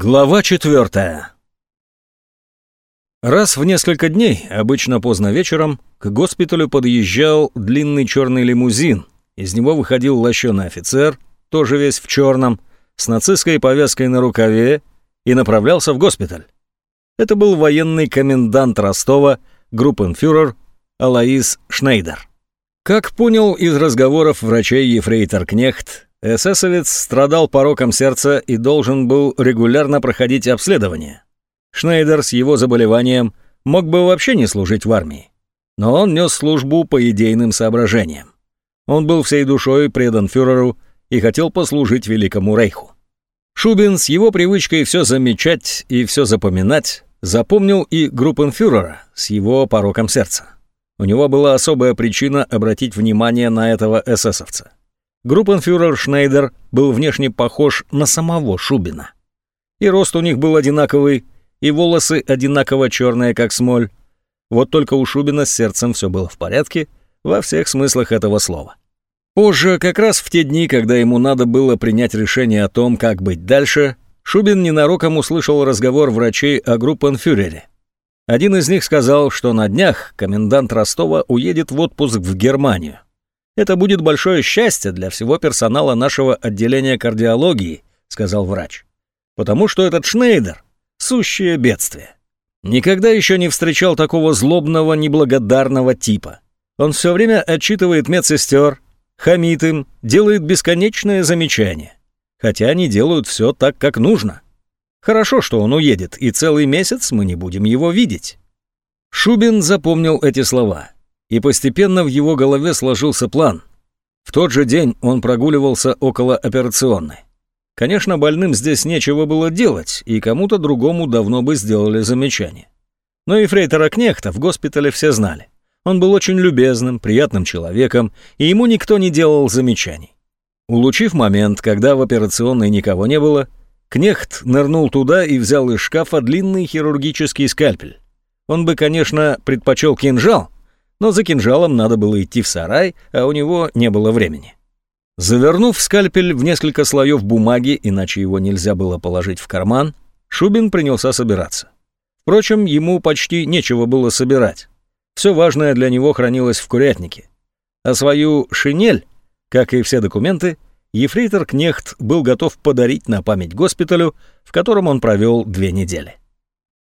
Глава четвертая. Раз в несколько дней, обычно поздно вечером, к госпиталю подъезжал длинный черный лимузин. Из него выходил лощеный офицер, тоже весь в черном, с нацистской повязкой на рукаве, и направлялся в госпиталь. Это был военный комендант Ростова, группенфюрер Алаис Шнейдер. Как понял из разговоров врачей Ефрейтор Кнехт, Эсэсовец страдал пороком сердца и должен был регулярно проходить обследование. Шнейдер с его заболеванием мог бы вообще не служить в армии. Но он нес службу по идейным соображениям. Он был всей душой предан фюреру и хотел послужить Великому Рейху. Шубин с его привычкой все замечать и все запоминать запомнил и группенфюрера с его пороком сердца. У него была особая причина обратить внимание на этого эсэсовца. Группенфюрер Шнейдер был внешне похож на самого Шубина. И рост у них был одинаковый, и волосы одинаково черные, как смоль. Вот только у Шубина с сердцем все было в порядке во всех смыслах этого слова. Позже, как раз в те дни, когда ему надо было принять решение о том, как быть дальше, Шубин ненароком услышал разговор врачей о группенфюрере. Один из них сказал, что на днях комендант Ростова уедет в отпуск в Германию. Это будет большое счастье для всего персонала нашего отделения кардиологии, сказал врач. Потому что этот Шнейдер — сущее бедствие. Никогда еще не встречал такого злобного, неблагодарного типа. Он все время отчитывает медсестер, хамит им, делает бесконечные замечания. Хотя они делают все так, как нужно. Хорошо, что он уедет, и целый месяц мы не будем его видеть. Шубин запомнил эти слова и постепенно в его голове сложился план. В тот же день он прогуливался около операционной. Конечно, больным здесь нечего было делать, и кому-то другому давно бы сделали замечание. Но и Фрейтера Кнехта в госпитале все знали. Он был очень любезным, приятным человеком, и ему никто не делал замечаний. Улучив момент, когда в операционной никого не было, Кнехт нырнул туда и взял из шкафа длинный хирургический скальпель. Он бы, конечно, предпочел кинжал, но за кинжалом надо было идти в сарай, а у него не было времени. Завернув скальпель в несколько слоев бумаги, иначе его нельзя было положить в карман, Шубин принялся собираться. Впрочем, ему почти нечего было собирать. Все важное для него хранилось в курятнике. А свою шинель, как и все документы, ефрейтор Кнехт был готов подарить на память госпиталю, в котором он провел две недели.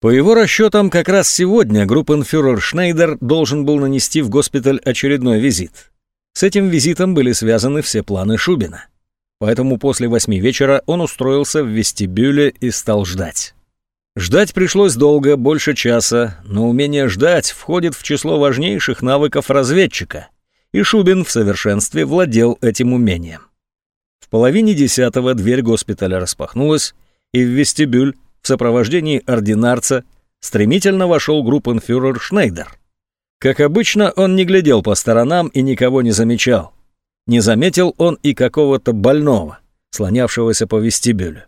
По его расчетам, как раз сегодня группенфюрер Шнейдер должен был нанести в госпиталь очередной визит. С этим визитом были связаны все планы Шубина. Поэтому после восьми вечера он устроился в вестибюле и стал ждать. Ждать пришлось долго, больше часа, но умение ждать входит в число важнейших навыков разведчика, и Шубин в совершенстве владел этим умением. В половине десятого дверь госпиталя распахнулась, и в вестибюль в сопровождении ординарца стремительно вошел группенфюрер Шнейдер. Как обычно, он не глядел по сторонам и никого не замечал. Не заметил он и какого-то больного, слонявшегося по вестибюлю.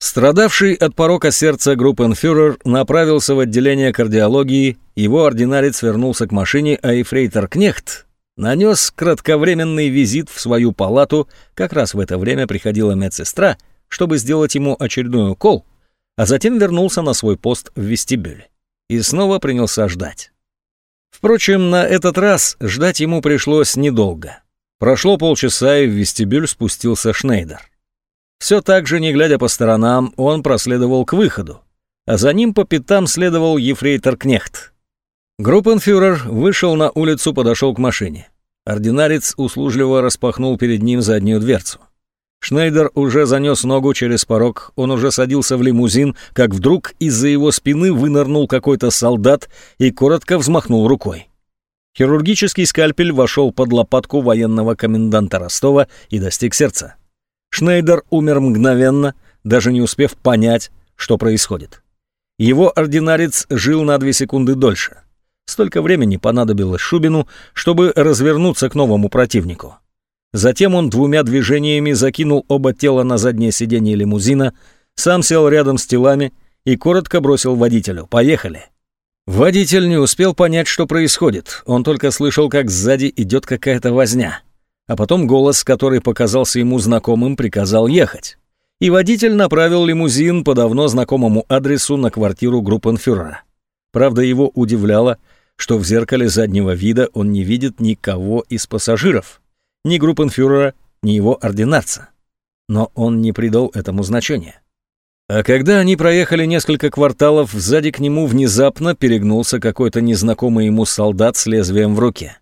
Страдавший от порока сердца группенфюрер направился в отделение кардиологии, его ординарец вернулся к машине, а эфрейтор Кнехт нанес кратковременный визит в свою палату, как раз в это время приходила медсестра, чтобы сделать ему очередной укол, а затем вернулся на свой пост в вестибюле и снова принялся ждать. Впрочем, на этот раз ждать ему пришлось недолго. Прошло полчаса, и в вестибюль спустился Шнейдер. Все так же, не глядя по сторонам, он проследовал к выходу, а за ним по пятам следовал ефрейтор Кнехт. Группенфюрер вышел на улицу, подошел к машине. Ординарец услужливо распахнул перед ним заднюю дверцу. Шнейдер уже занес ногу через порог, он уже садился в лимузин, как вдруг из-за его спины вынырнул какой-то солдат и коротко взмахнул рукой. Хирургический скальпель вошел под лопатку военного коменданта Ростова и достиг сердца. Шнейдер умер мгновенно, даже не успев понять, что происходит. Его ординарец жил на две секунды дольше. Столько времени понадобилось Шубину, чтобы развернуться к новому противнику. Затем он двумя движениями закинул оба тела на заднее сиденье лимузина, сам сел рядом с телами и коротко бросил водителю «Поехали». Водитель не успел понять, что происходит. Он только слышал, как сзади идет какая-то возня. А потом голос, который показался ему знакомым, приказал ехать. и водитель направил лимузин по давно знакомому адресу на квартиру группенфюрера. Правда, его удивляло, что в зеркале заднего вида он не видит никого из пассажиров, ни группенфюрера, ни его ординарца. Но он не придал этому значения. А когда они проехали несколько кварталов, сзади к нему внезапно перегнулся какой-то незнакомый ему солдат с лезвием в руке.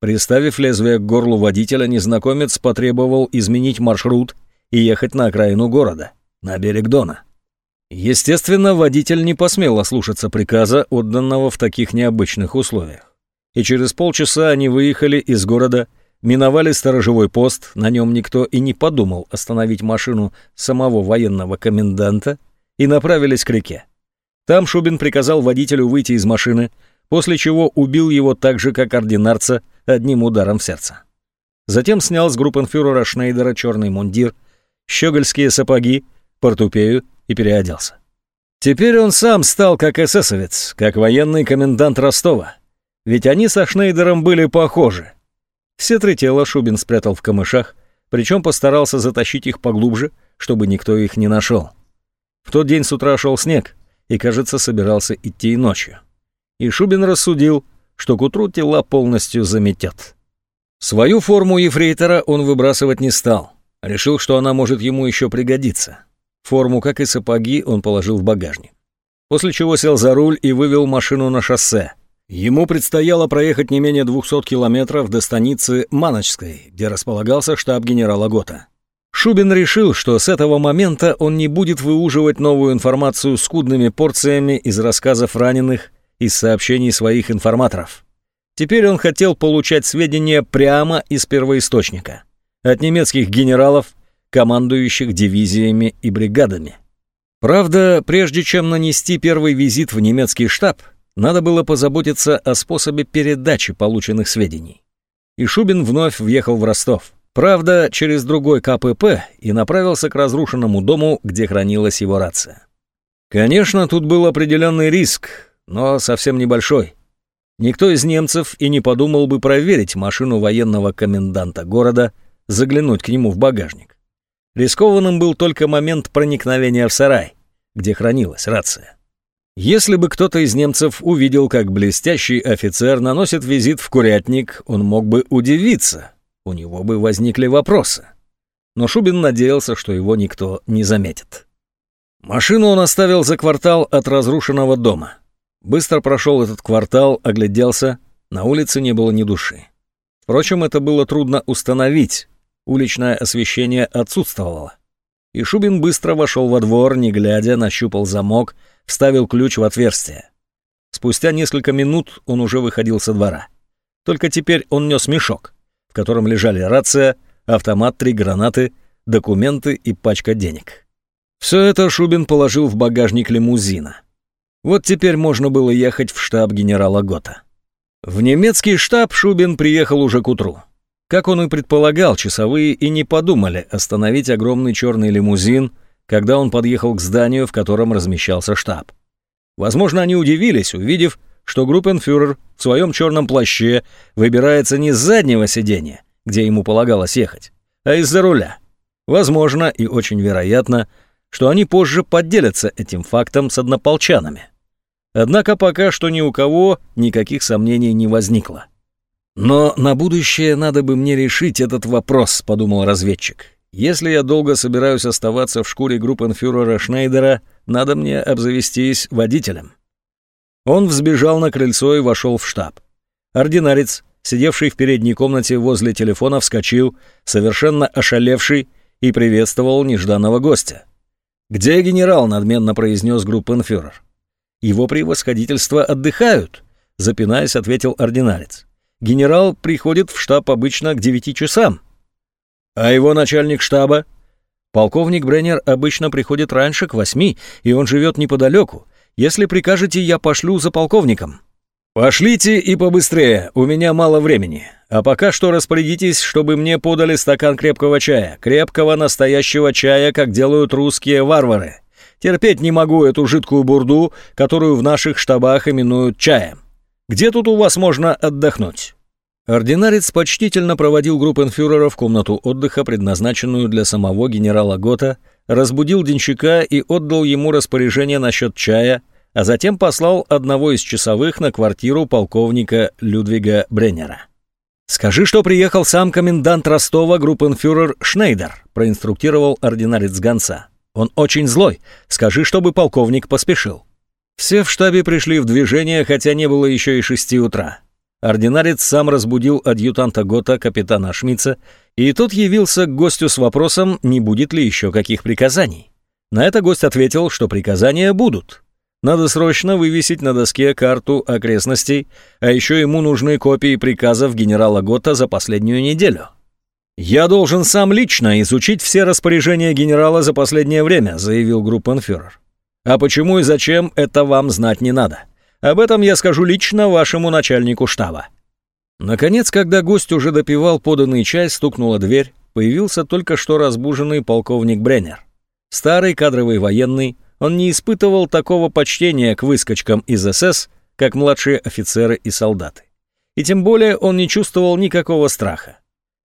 Приставив лезвие к горлу водителя, незнакомец потребовал изменить маршрут и ехать на окраину города, на берег Дона. Естественно, водитель не посмел ослушаться приказа, отданного в таких необычных условиях. И через полчаса они выехали из города, миновали сторожевой пост, на нем никто и не подумал остановить машину самого военного коменданта, и направились к реке. Там Шубин приказал водителю выйти из машины, после чего убил его так же, как ординарца, одним ударом в сердце. Затем снял с группенфюрера Шнейдера черный мундир, щегольские сапоги, портупею и переоделся. Теперь он сам стал как эсэсовец, как военный комендант Ростова. Ведь они со Шнейдером были похожи. Все три тела Шубин спрятал в камышах, причем постарался затащить их поглубже, чтобы никто их не нашел. В тот день с утра шел снег, и, кажется, собирался идти и ночью. И Шубин рассудил, что к утру тела полностью заметет. Свою форму ефрейтора он выбрасывать не стал. Решил, что она может ему еще пригодиться. Форму, как и сапоги, он положил в багажник. После чего сел за руль и вывел машину на шоссе. Ему предстояло проехать не менее 200 километров до станицы Маночской, где располагался штаб генерала Гота. Шубин решил, что с этого момента он не будет выуживать новую информацию скудными порциями из рассказов раненых, из сообщений своих информаторов. Теперь он хотел получать сведения прямо из первоисточника, от немецких генералов, командующих дивизиями и бригадами. Правда, прежде чем нанести первый визит в немецкий штаб, надо было позаботиться о способе передачи полученных сведений. И Шубин вновь въехал в Ростов. Правда, через другой КПП и направился к разрушенному дому, где хранилась его рация. Конечно, тут был определенный риск, но совсем небольшой. Никто из немцев и не подумал бы проверить машину военного коменданта города, заглянуть к нему в багажник. Рискованным был только момент проникновения в сарай, где хранилась рация. Если бы кто-то из немцев увидел, как блестящий офицер наносит визит в курятник, он мог бы удивиться, у него бы возникли вопросы. Но Шубин надеялся, что его никто не заметит. Машину он оставил за квартал от разрушенного дома. Быстро прошел этот квартал, огляделся, на улице не было ни души. Впрочем, это было трудно установить, Уличное освещение отсутствовало. И Шубин быстро вошел во двор, не глядя, нащупал замок, вставил ключ в отверстие. Спустя несколько минут он уже выходил со двора. Только теперь он нес мешок, в котором лежали рация, автомат, три гранаты, документы и пачка денег. Все это Шубин положил в багажник лимузина. Вот теперь можно было ехать в штаб генерала Гота. В немецкий штаб Шубин приехал уже к утру. Как он и предполагал, часовые и не подумали остановить огромный черный лимузин, когда он подъехал к зданию, в котором размещался штаб. Возможно, они удивились, увидев, что группенфюрер в своем черном плаще выбирается не с заднего сиденья, где ему полагалось ехать, а из-за руля. Возможно и очень вероятно, что они позже поделятся этим фактом с однополчанами. Однако пока что ни у кого никаких сомнений не возникло. «Но на будущее надо бы мне решить этот вопрос», — подумал разведчик. «Если я долго собираюсь оставаться в шкуре группенфюрера Шнейдера, надо мне обзавестись водителем». Он взбежал на крыльцо и вошел в штаб. Ординарец, сидевший в передней комнате возле телефона, вскочил, совершенно ошалевший, и приветствовал нежданного гостя. «Где генерал?» — надменно произнес группенфюрер. «Его превосходительство отдыхают», — запинаясь, ответил ординарец. Генерал приходит в штаб обычно к 9 часам. А его начальник штаба? Полковник Бреннер обычно приходит раньше, к 8, и он живет неподалеку. Если прикажете, я пошлю за полковником. Пошлите и побыстрее, у меня мало времени. А пока что распорядитесь, чтобы мне подали стакан крепкого чая. Крепкого настоящего чая, как делают русские варвары. Терпеть не могу эту жидкую бурду, которую в наших штабах именуют чаем. Где тут у вас можно отдохнуть?» Ординарец почтительно проводил группенфюрера в комнату отдыха, предназначенную для самого генерала Гота, разбудил денщика и отдал ему распоряжение насчет чая, а затем послал одного из часовых на квартиру полковника Людвига Бреннера. «Скажи, что приехал сам комендант Ростова, группенфюрер Шнейдер», проинструктировал ординарец гонца. «Он очень злой. Скажи, чтобы полковник поспешил». Все в штабе пришли в движение, хотя не было еще и шести утра. Ординарец сам разбудил адъютанта Гота, капитана Шмидца, и тот явился к гостю с вопросом, не будет ли еще каких приказаний. На это гость ответил, что приказания будут. Надо срочно вывесить на доске карту окрестностей, а еще ему нужны копии приказов генерала Гота за последнюю неделю. «Я должен сам лично изучить все распоряжения генерала за последнее время», заявил группенфюрер. «А почему и зачем, это вам знать не надо. Об этом я скажу лично вашему начальнику штаба». Наконец, когда гость уже допивал поданный чай, стукнула дверь, появился только что разбуженный полковник Бреннер. Старый кадровый военный, он не испытывал такого почтения к выскочкам из СС, как младшие офицеры и солдаты. И тем более он не чувствовал никакого страха.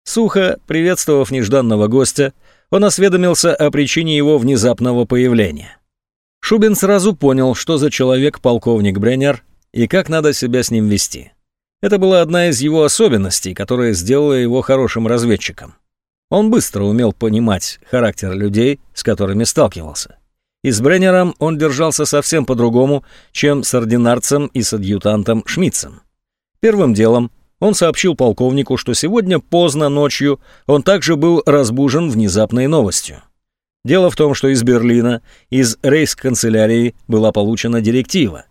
Сухо, приветствовав нежданного гостя, он осведомился о причине его внезапного появления. Шубин сразу понял, что за человек полковник Бреннер и как надо себя с ним вести. Это была одна из его особенностей, которая сделала его хорошим разведчиком. Он быстро умел понимать характер людей, с которыми сталкивался. И с Бреннером он держался совсем по-другому, чем с ординарцем и с адъютантом Шмидцем. Первым делом он сообщил полковнику, что сегодня поздно ночью он также был разбужен внезапной новостью. Дело в том, что из Берлина, из рейхсканцелярии была получена директива.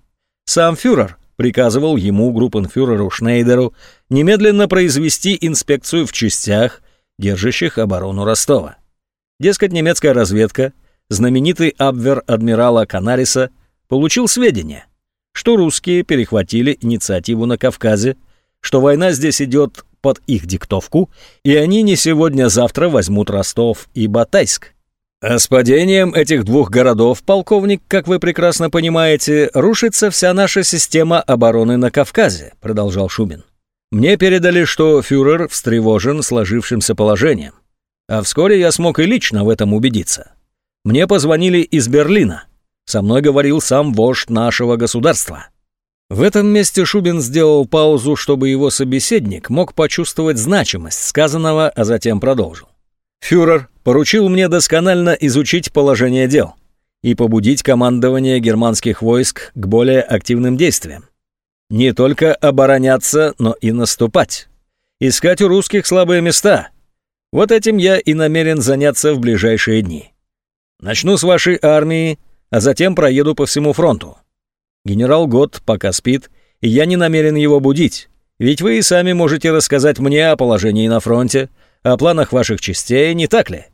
Сам фюрер приказывал ему, группенфюреру Шнейдеру, немедленно произвести инспекцию в частях, держащих оборону Ростова. Дескать, немецкая разведка – знаменитый Абвер адмирала Канариса получил сведения, что русские перехватили инициативу на Кавказе, что война здесь идет под их диктовку, и они не сегодня-завтра возьмут Ростов и Батайск. А с падением этих двух городов, полковник, как вы прекрасно понимаете, рушится вся наша система обороны на Кавказе, продолжал Шубин. Мне передали, что фюрер встревожен сложившимся положением. А вскоре я смог и лично в этом убедиться. Мне позвонили из Берлина. Со мной говорил сам вождь нашего государства. В этом месте Шубин сделал паузу, чтобы его собеседник мог почувствовать значимость сказанного, а затем продолжил. «Фюрер поручил мне досконально изучить положение дел и побудить командование германских войск к более активным действиям. Не только обороняться, но и наступать. Искать у русских слабые места. Вот этим я и намерен заняться в ближайшие дни. Начну с вашей армии, а затем проеду по всему фронту. Генерал Гот пока спит, и я не намерен его будить, ведь вы и сами можете рассказать мне о положении на фронте, о планах ваших частей, не так ли?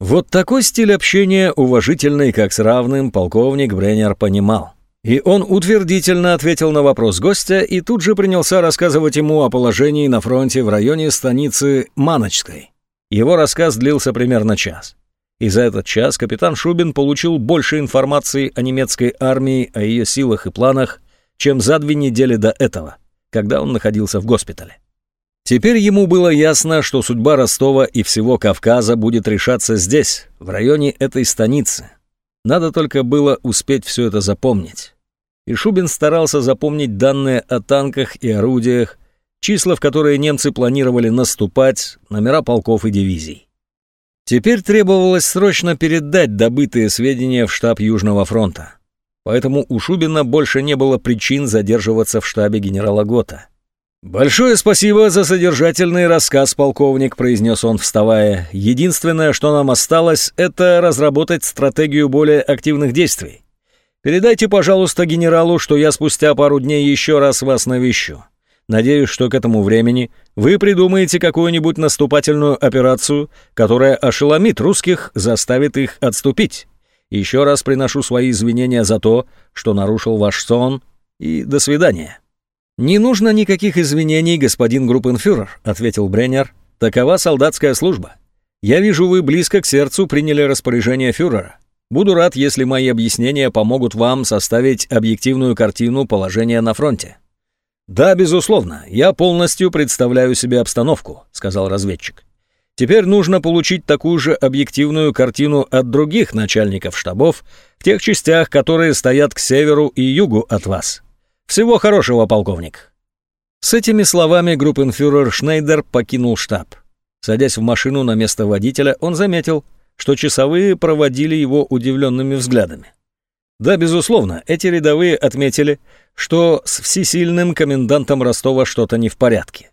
Вот такой стиль общения, уважительный как с равным, полковник Бреннер понимал. И он утвердительно ответил на вопрос гостя и тут же принялся рассказывать ему о положении на фронте в районе станицы Маночской. Его рассказ длился примерно час. И за этот час капитан Шубин получил больше информации о немецкой армии, о ее силах и планах, чем за две недели до этого, когда он находился в госпитале. Теперь ему было ясно, что судьба Ростова и всего Кавказа будет решаться здесь, в районе этой станицы. Надо только было успеть все это запомнить. И Шубин старался запомнить данные о танках и орудиях, числа, в которые немцы планировали наступать, номера полков и дивизий. Теперь требовалось срочно передать добытые сведения в штаб Южного фронта. Поэтому у Шубина больше не было причин задерживаться в штабе генерала Гота. «Большое спасибо за содержательный рассказ, полковник», — произнес он, вставая. «Единственное, что нам осталось, это разработать стратегию более активных действий. Передайте, пожалуйста, генералу, что я спустя пару дней еще раз вас навещу. Надеюсь, что к этому времени вы придумаете какую-нибудь наступательную операцию, которая ошеломит русских, заставит их отступить. Еще раз приношу свои извинения за то, что нарушил ваш сон, и до свидания». «Не нужно никаких извинений, господин группенфюрер», — ответил Бреннер. «Такова солдатская служба. Я вижу, вы близко к сердцу приняли распоряжение фюрера. Буду рад, если мои объяснения помогут вам составить объективную картину положения на фронте». «Да, безусловно, я полностью представляю себе обстановку», — сказал разведчик. Теперь нужно получить такую же объективную картину от других начальников штабов в тех частях, которые стоят к северу и югу от вас. Всего хорошего, полковник. С этими словами группенфюрер Шнейдер покинул штаб. Садясь в машину на место водителя, он заметил, что часовые проводили его удивленными взглядами. Да, безусловно, эти рядовые отметили, что с всесильным комендантом Ростова что-то не в порядке.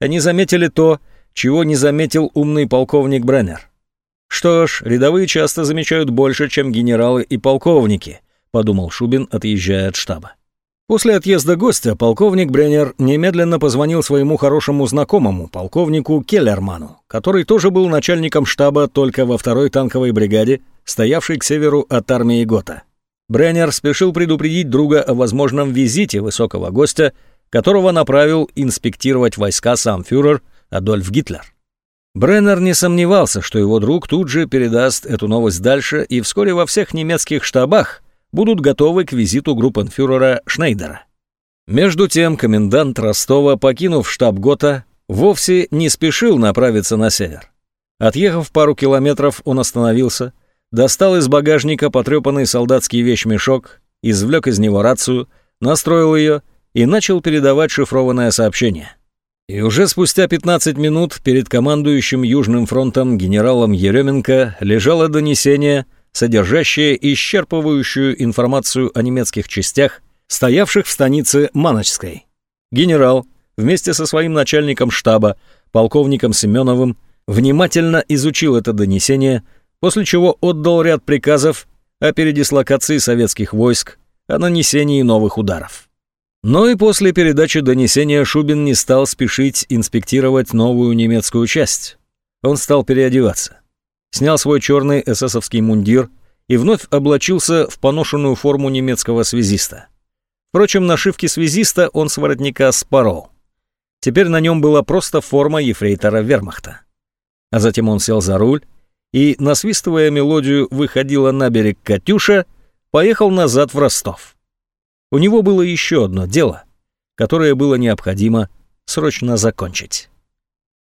Они заметили то, чего не заметил умный полковник Бреннер. «Что ж, рядовые часто замечают больше, чем генералы и полковники», подумал Шубин, отъезжая от штаба. После отъезда гостя полковник Бреннер немедленно позвонил своему хорошему знакомому, полковнику Келлерману, который тоже был начальником штаба только во второй танковой бригаде, стоявшей к северу от армии Гота. Бреннер спешил предупредить друга о возможном визите высокого гостя, которого направил инспектировать войска сам фюрер Адольф Гитлер. Бреннер не сомневался, что его друг тут же передаст эту новость дальше, и вскоре во всех немецких штабах будут готовы к визиту группенфюрера Шнейдера. Между тем комендант Ростова, покинув штаб Гота, вовсе не спешил направиться на север. Отъехав пару километров, он остановился, достал из багажника потрепанный солдатский вещмешок, извлек из него рацию, настроил ее и начал передавать шифрованное сообщение. И уже спустя 15 минут перед командующим Южным фронтом генералом Еременко лежало донесение, содержащее исчерпывающую информацию о немецких частях, стоявших в станице Маночской. Генерал вместе со своим начальником штаба, полковником Семеновым, внимательно изучил это донесение, после чего отдал ряд приказов о передислокации советских войск, о нанесении новых ударов. Но и после передачи донесения Шубин не стал спешить инспектировать новую немецкую часть. Он стал переодеваться. Снял свой черный эсэсовский мундир и вновь облачился в поношенную форму немецкого связиста. Впрочем, нашивки связиста он с воротника спорол. Теперь на нем была просто форма ефрейтора вермахта. А затем он сел за руль и, насвистывая мелодию «Выходила на берег Катюша», поехал назад в Ростов. У него было еще одно дело, которое было необходимо срочно закончить.